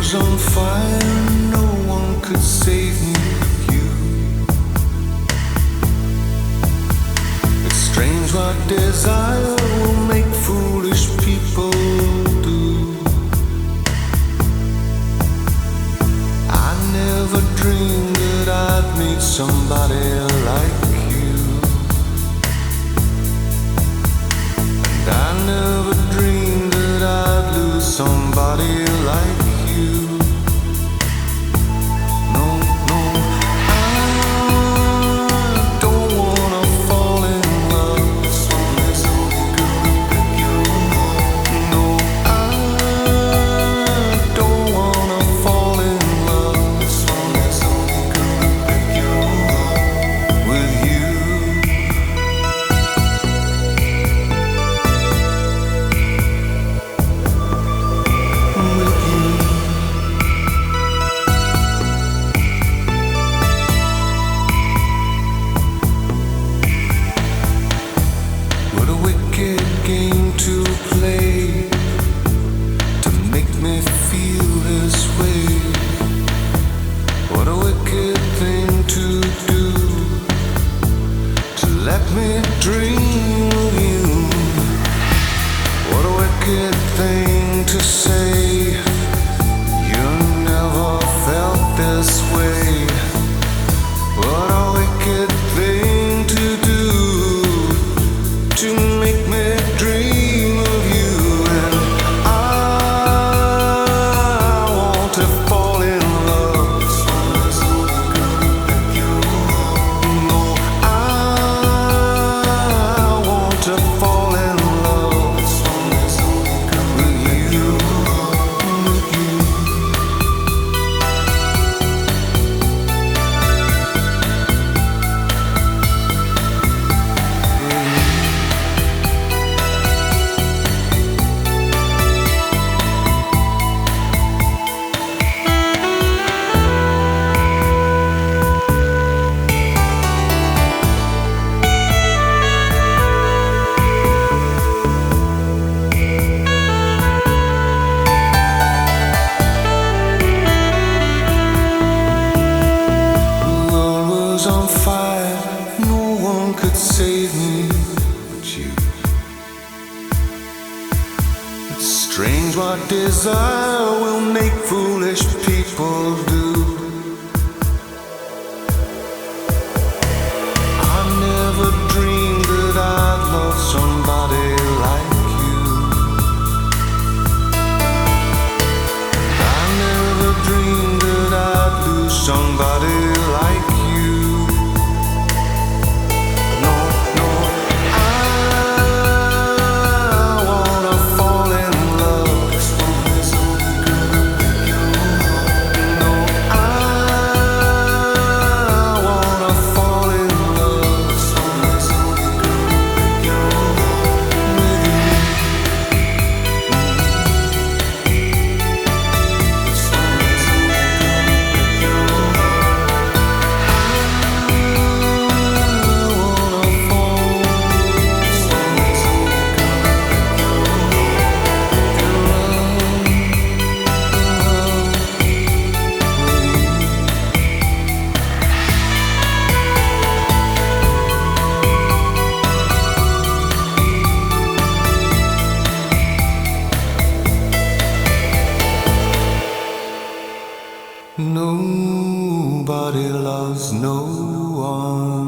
wings on fire, no one could save me. You. It's strange what desire will make foolish people do. I never dreamed that I'd meet somebody like you. me dream of you. What a wicked thing. what desire will make foolish people do. on.